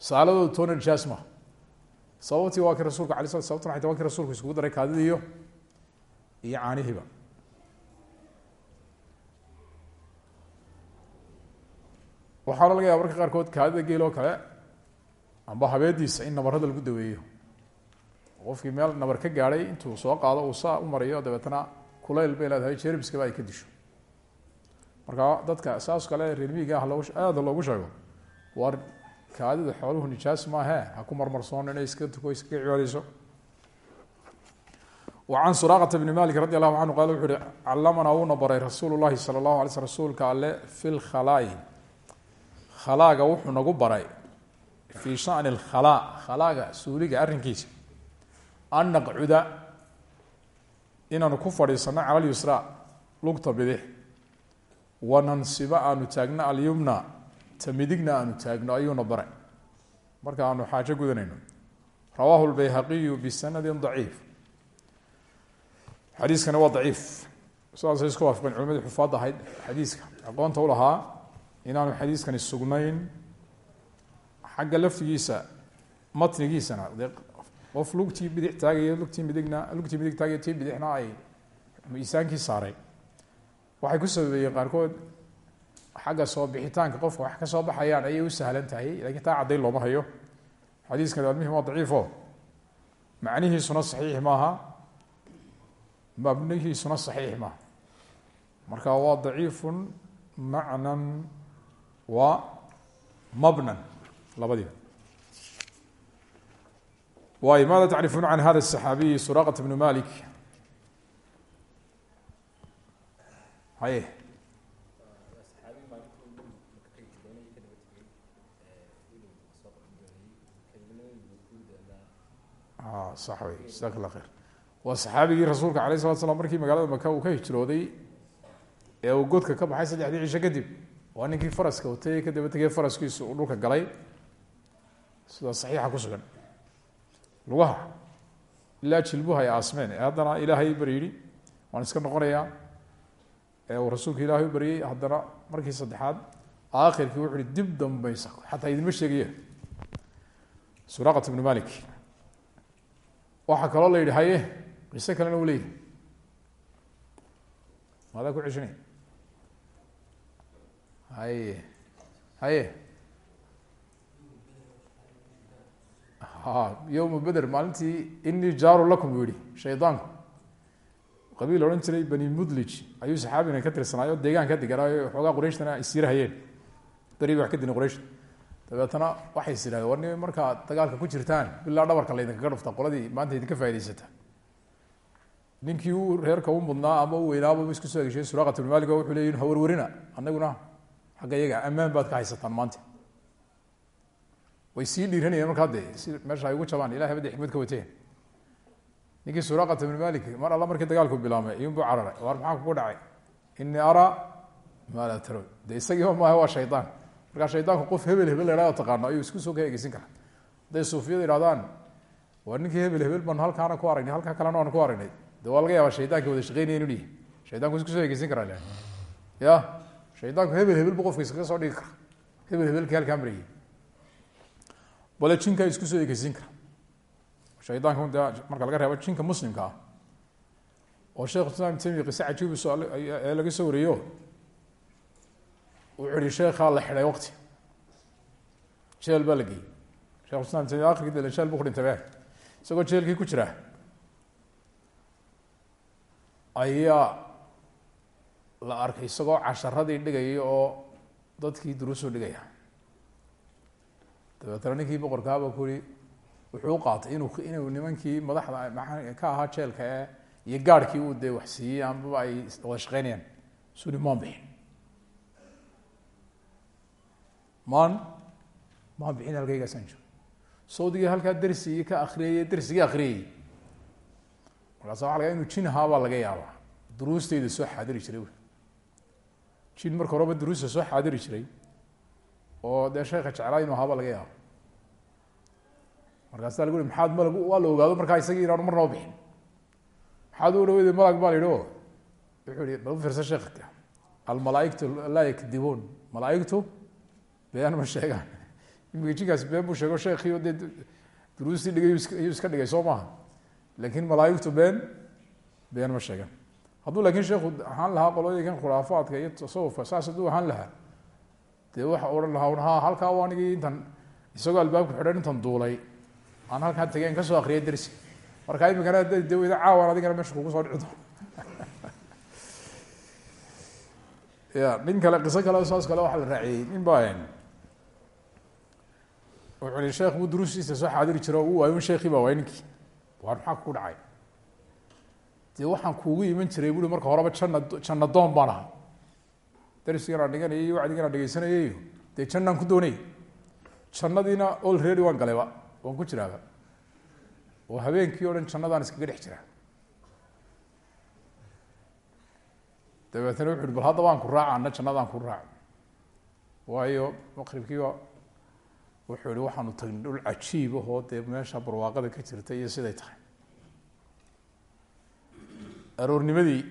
saaladooda toona nijaas maha sababtii waa kii rasulka ala sla sababtuna ata waa daray kaadida iyo iyo caanihiiba. Waxaana laga yaba marka qaarkood kaadida geel kale amba habeediisa in nabarada lagu daweeyo. Qofkii meel nabar ka gaadhay intuu soo qaado uu saa u mariyo dabeetna kulayl bay leedahay jerbiskaba ay ka disho. Marka dadka saas kale reermiiga ah aada loogu sheego war kaadida xooluhu nijaas maahe ha ku marmarsoon inay iska tuko iskaga cibaadeyso wacan suraqata bni malik radi allahu canhu qala wuxu uhi callamanaa wuuna baray rasuulu llahi sala allahu alay sl rasuulka alle fi lkhalaa'i khalaaga nagu baray fii shani lkhalaa khalaaga suuliga arrinkiisa. An naqcuda inaanu ku fadhiisano cala lyusra lugta bidix. Wanansiba aanu taagno alyumna ta midigna aanu taagno ayuuna baray. Marka aanu xaajo gudanayno. Rawaahu lbayhaqiyu bisanadi daciif. Xadiiskani waa daciif. Sidaasay isku waafaqeen culimadii xufaad ahayd xadiiska. Aqoonta ulahaa inaanu xadiiskani sugnayn xagga laftigiisa matnigiisana dee qof lugtii bidix taagaya lugtii midigna lugtii midig taagaya tii bidixna ay miisaankii saaray. Waxay ku sababeeyeen qaarkood xagga soo bixitaanka qofka wax ka soo baxayaan ayay u sahlan tahay lakiin taa caddayn looma hayo. Xadiiskani admihim waa daciifo macnihiisuna saxiix maaha mabnihiisuna saxiix maaha. Marka waa daciifun macnan wa mabnan labadiiba waay maada tacrifuuna can hada الصaxaabiyi suraqat bnu malik haye sax wey jasak la khayr waa saxaabigii rasuulka alayh salatu slam markii magaalada maka uu ka hijrooday ee uu godka ka baxay saddexdii cisho kadib waa ninkii faraska watay ka daba tegay faraskiisu uu dhulka galay sida saxiixa ku sugan. Lugaha ilaa jilbuha ay aasmeen ee haddana ilaahay bar yidhi waan iska noqonayaa ee uu rasuulka ilaahay u baryey haddana markii saddexaad aakhirkii wuxu uhi dib dambaysa xataa idinma sheegaya. Suraqat ibnu malik waxaa kaloo la yidhi haye qiso kalena u leeyahy maadaa ku ceshanay haye haye yowma beder maalintii inii jaaru lakum buu yihi shaydaanku qabiil odhan jiray bani mudlij. Ayuu saxaabigan ka tirsanaayo deegaan ka deganaayo xoogaa qurayshtana isyarahayeen dari ba wax ka dina qurayshta dabeetana waxay is idhahdeen war ni markaad dagaalka ku jirtaan bilaa dhabarka laydinkaga dhufta qoladii maanta idinka faa'idaysata ninkii u reerka u mudnaa ama u weynaaba isku soo heshay suraqat bn malik wuxuu leeyihiin hawarwarina anaguna xagga iyaga way sii dhiiranayeen markaa dee si meesha ay ugu jabaan ilahay ba de xikmad ka wateen. Ninkii suraqat bn malik mar alla markii dagaalku bilaabmay iyunbuu cararay. Waar maxaa kugu dhacay? Inii araa maa laa tarown de isagiiba maaha waa shaydaan markaa shaydaanku qof hebel hebel la hahdo taqaano ayuu isku soo ka karaa. Hadday suufiyadu ihahdaan waa ninkii hebel hebel baanu halkaana ku aragnay halkaa kalena waanu ku aragnay. De waa laga yaaba shaydaanka wada shaqeynaya inu yihi shaydanku isku soo egeysin karaa ya shaydaanku hebel hebel bu qofka iskaga soo dhigi kara hebel hebelkii halkaa marayay bale jinkaa isku soo egeysin kara shaydaanka de marka laga reebo jinka muslimka ah oo sheekh islam tamiya qise cajiib ee laga soo wariyo wuxuu yihi sheekaa la xidhay waqti. Jeel baa la geeyey. Shekh islam tamiya akrigii dale jeel bu ku dhintay isagoo jeelkii ku jira ayaa la arkay isagoo casharadii dhigaya oo dadkii duruusuu dhigaya dabeetana ninkii boqorkaaba ku yihi wuxuu qaatay inuu inuu nimankii madaxda ka ahaa jeelka ee iyo gaarhkii uu dee wax siiyey amaba ay wada shaqeynayaan suni maan bixin. Maan maan bixin halkaygaasaan jiro. Sawdigii halkaa dersigii ka akriyay dersigii akriyayy markaasa waa laga inu jin ahaabaa laga yaabaa. Duruusteyda soo xaadiri jiray jin marka horeba duruusta soo xaadiri jiray oo dee sheeka jeclaa inu ahaabaa laga yaaba markaasa lagu ui maxaad malag waa la ogaado markaa isagii inaanu marnaba bixin. Maxaad u dhaweyda malag baa la yihi o wuxuu yihi bal u fiirsa sheekha almalaaigtu laa yakdibuun. Malaaigtu? Been ma sheegaan. [laughs] Imika jinkaasi been buu sheego sheekii o dee duruustii dhigay ayuu iska dhigay soo maaha. Laakin malaaigtu been been ma sheegaan. Hadduu laakin sheekhu ahaan lahaa qolooyinkan khuraafaadka iyo tasawufka saas hadduu ahaan lahaa dee waxa odhan lahaa ha halkaa u anigii intan isagoo albaabka xidhan intan duulay. Aan halkaa tegeen ka soo akriyay dersi markaa imikana de weyda caawan adigana meesha kugu soo dhici doon [laughs] ya nin kale qiso kale saas kale waxaa la raaciyey nin ba wuxuu i sheekh buu duruustiisa soo xaadiri jiro u waayo sheekii baa waay ninkii. Waar maxaa dhacay? Dee waxaan kuugu iman jiray bui marka horeba janna janna doon baan ahaa darsigan aan dhiganayay iyo wacdigan aan dhegeysanayay dee jannaan ku doonay jannadiina olready waan galayba waan ku jiraaba oo habeenkii o dhan jannadaan iskaga dhex jiraa dabeetna wuxu bal hadda waan ku raaca jannadaan ku raaca waayo maqribkiiba wuxuu ihi waxaanu tagnay dhul cajiib ahoo dee meesha barwaaqada ka jirta iyo siday tahay aroornimadii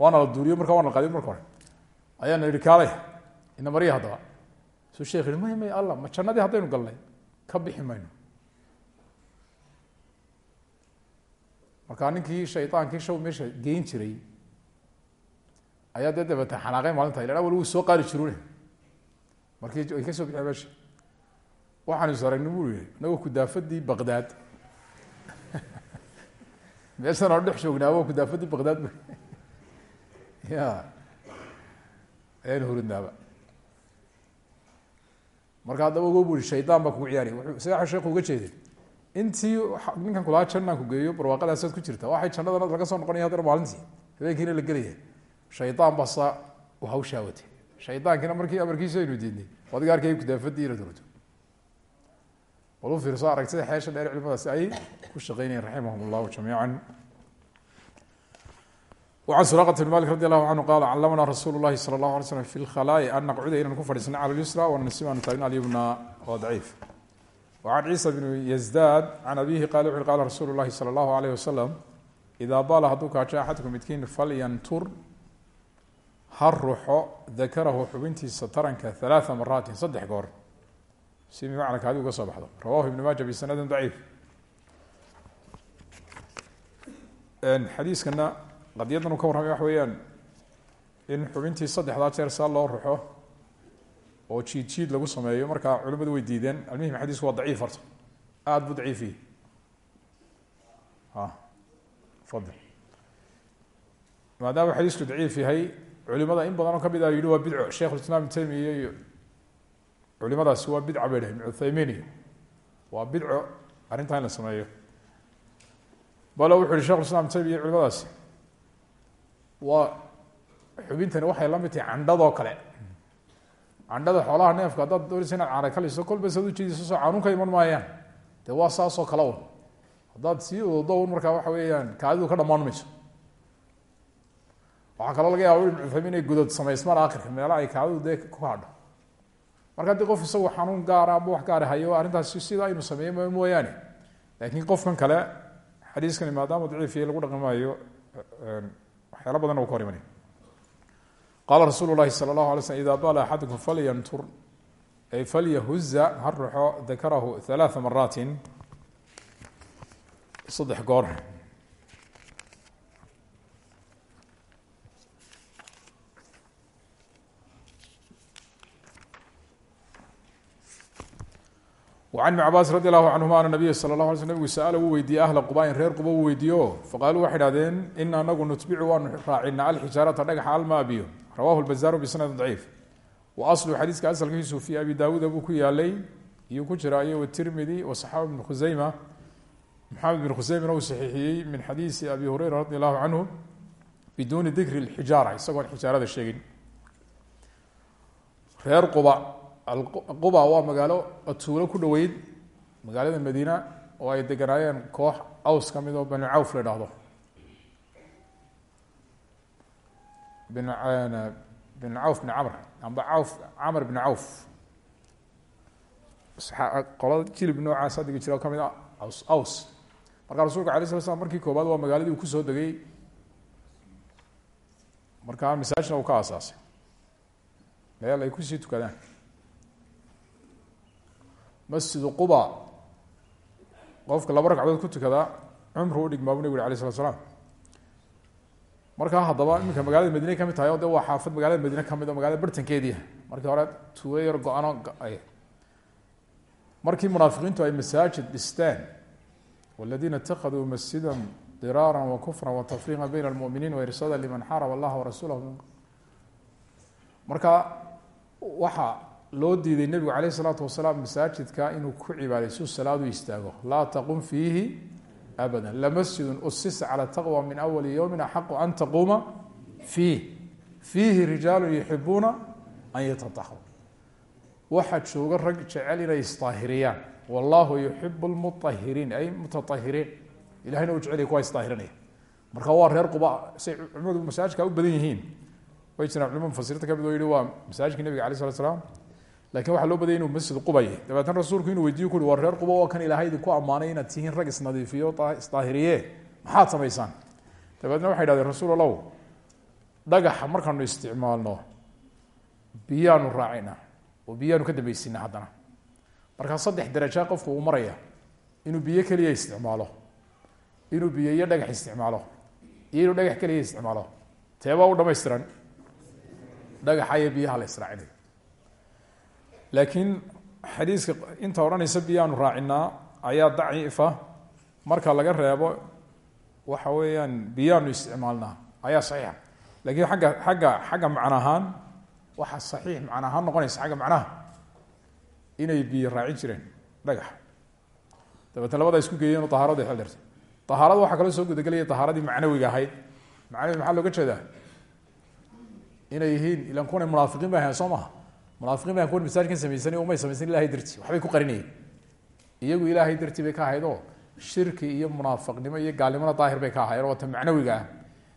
waana la duuriyo marka waana la qadiyo marka hore ayaana yihi kaalay ina mariya haddaba. Suu sheekh yihi may alla ma jannadii haddaynu galnay? Ka bixi mayno. Markaa ninkii shaydaankii shaw meesha geyn jiray ayaa dee dabeete xanaaqey maalinta ila wal wuu soo qaari jirune markii ay ka soo bixeen meesha waxaanu is aragni buu yihi inagoo kudaafadii baqdaad [laughs] meeshan aan dhex joognaaba kudaafadii baqdaad bu [laughs] ya ayaanu huridnaaba marka haddaba ogo bu i shaydaan baa kugu ciyaariy wuxuu sida sheekhu uga jeeday intii ninkan kulahaa jannaan ku geeyo barwaaqadaasaad ku jirta waxay jannadana laga soo noqonaya haddana maalintii. Habeenkiina la gelaya. Shaydaan baa saa u hawshaawatay shaydaankina markii amarkiisa aynu diidnay adiga arkay kudaafadii ina durto bal u aragtida xeesha dheer culimadaasi ay ku shaqeynayeen raximahum llahu jamiica وعن سراقة بن مالك رضي الله عنه قال علمنا رsuل الlahi slى الlaه علي sلم في الkhلاء أن نqcuda inaan ku fadhiisna على اليسرى ونسib anu taagna alyمنى oo ضعيif وعن عيسى بن يزداد عن أبيه qال وxu qال رsuل الlahi slى الlaه عليه وسلم إذا bاla hadduu kaajo أxadكم midkiin falyntur ha ruxo dakarahu xubintiisa taranka ثaلaثa maraatin saddex goor si bimacna kaadi uga soo baxdo rawahu iبن maaja بsنadi ضعيif xadiiskana qadiyadan uu ka warramay waxa weeyaan in xubintii saddexdaa jeer saa loo ruxo oo jiid jiid lagu sameeyo markaa culimadu way diideen. Almuhim xadiisku waa daciif horta. Aada buu daciifiye a fadil maadaama xadiisku daciif yahay culimada in badan oo ka mid a yihi waa bidco. Sheikh ulislaam ibn taymiya iyo culimadaasi waa bidca bay dhahay ibn waa bidco arrintaa in la sameeyo. Bale wuxu uhi shekh islam taymiya culimadaasi waa xubintani waxay la mid tahay kale. Candhada xoolaha neefka haddaad doonaysa inaad caana kaliso kolba ujeediso soo canuun ka iman maayaan. Dee waa saasoo kale un. Haddaad sii odo un markaa waxa weeyaan kaadidu ka dhamaan mayso. Waxaa kaloo laga yaaba ibn cuthaymin inay gudod samaysmaan akhirka meela ay kaadidu dee ku hadho. Marka haddii qof isagu xanuun gaara ama wax gaara hayo arrintaasi sidaa aynu sameeyo m mooyaane. Laakiin qofkan kale xadiiskani maadaama daciifiya lagu dhaqmi maayo waxyaala badan u ka hor imanaya qaala rasuulu lahi sala allahu alay slm ida bala axadukum falyantur. Ay falyahuza ha ruxo dakarahu halaaa maraatin saddex an ibn cabaas radi allahu canhuma ana nabiya sala la ala sl nabigu sa-ala wuu weydiiyey ahla qubaain reer quba uu weydiiyo faqaaluu waxay idhahdeen ina anagu nutbicu waanu raacina alxijaarata dhagaxa almaabiyo rawahu lbazaaru bisanadin daciif wa aslu xadiiska asalkiisu fii abi daawuuda buu ku yaalay iyuu ku jira iyo watirmidi wasaxaaba ibn khuseyma maxamed bin khuseymina uu saxiixiyey min xadiisi abi hureyra radi allahu canhu biduuni dikri lxijaara isagoon xijaarada sheegin reer quba quba waa magaalo tuulo ku dhoweyd magaalada madiina oo ay deganaayeen koox aws ka mid oo bani cawf la idhaahdo bin bin cawf bin camr amba cawf camr bin cawf. Qolada jilib noocaas adigi jira ka mid a aws aws. Markaa rasulka alay sala slam markii koobaad waa magaaladii uu ku soo degay. Markaa masaajna uu ka aasaasay. Meel ay ku sii tukadaan masjidu quba. Qofka laba ragcadood ku tukadaa cumru udhigmaa bu nabig uri alay slat slaam markaa haddaba iminka magaalada madiine ka mid tahay o de waa xaafad magaalada madiine ka mid oo magaalada bartankeediia markii hore tuulo yar go-ano markii munaafiqiintu ay masaajid dhisteen waladiina itakaduu masjida diraara wakufra watafriqa bayna almuminiin wairsada liman xaraba allaha warasuulahu marka waxaa loo diiday nebigu caleyh isalaatu wasalaam masaajidka inuu ku cibaadayso salaadu istaago. Laa taqum fiihi abada lamasjidun usisa cala taqwa min awali yowmin axaqu an taquuma fiih. Fiihi rijaalu yuxibuuna an yatataharu waxaa jooga rag jecel inay isdaahiriyaan wallahu yuxibu lmuahiriin ay mutaahiriin ilahayna uu jeceliya kuwa isdaahirinaya marka waa reer quba say culimadu masaajidka u badan yihiin. Way jiraan culimo mufasiriinta ka mid oo yihi waa masaajidka nebiga alay slat slam laakiin waxaa loo badayay inuu masjid qubay dabeetna rasuulku inuu weydiiyo ku war reer quba waa kan ilahay idinku ammaanay inaad tihiin rag isnadiifiyo isdaahiriye. Maxaad samaysaan? Dabeetna waxay dhahdeen rasuul allow dhagaxa markaanu isticmaalno biyaanu raacayna oo biyaanu ka dambaysina haddana. Markaa saddex daraja qofku uu maraya inuu biyo keliya isticmaalo inuu biyo iyo dhagax isticmaalo iyo inuu dhagax keliya isticmaalo. Teebaa u dhamaystiran dhagaxa iyo biyaha la israacinayo laakiin xadiiska inta odhanaysa biyaanu raacinaa ayaa daciifa. Marka laga reebo waxa weeyaan biyaanu isticmaalnaa ayaa saxiixa. Lakiin agga agga xagga macno ahaan waxaa saxiix macno ahaan noqonaysa xagga macnaha inay biyo raacin jireen dhagax. Dabeetna labadaa isku geeyeen oo tahaaradii xeldhertay tahaarada waxaa kaloo soo gudagelaya tahaaradii macnawiga ahayd. Macnawi maxaa looga jeedaa? Inay yihiin ilan kuwanay munaafiqiin bay ahayn soo maha munaafiqiin baan kuwan masaajkan samaysanay umay samaysan ilahay darti waxbay ku qarinayeen. Iyagu ilaahay dartii bay ka ahayd shirki iyo munaafiqnimo iyo gaalnimona daahir bay ka ahayen oo ta macnawiga ah.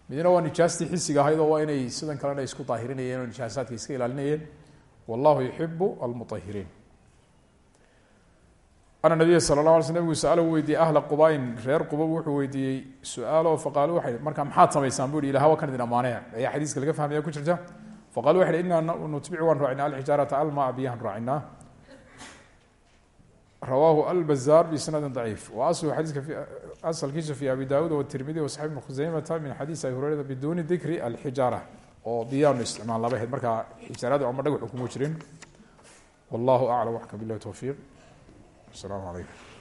Midna waa nijaastii xisiga ahayd waa inay sidan kalena isku daahirinayeen oo nijaasaadka iska ilaalinayeen. Wallahu yuxibu almuahiriin ana nabiya sala la ala sl nabigu su'aal ahla qubayn reer quba wuxuu weydiiyey su'aalo faqaalu waxay markaa maxaad samaysaan? Bu hi ilah wa kan idin ammaanaya. Ayaa xadiiska laga fahmaya ku jirta faqalu waxay inaa nutbicu waan raacinaa alxijaarata almaa biyahan raacinaa rawaahu albazaar bisanadin daciif wa aslu xadiiska asalkiisu fi abi daawuud watirmidi wasaxib ibn khuseymata min xadiisi abi hureyrata biduuni dikri alxijaara oo biyaanu isticmaal laba ahayd markaa xijaarada oma dhagaxu kuma jirin wallahu aclam waxka bilahi towfiiq asalaamu calaykum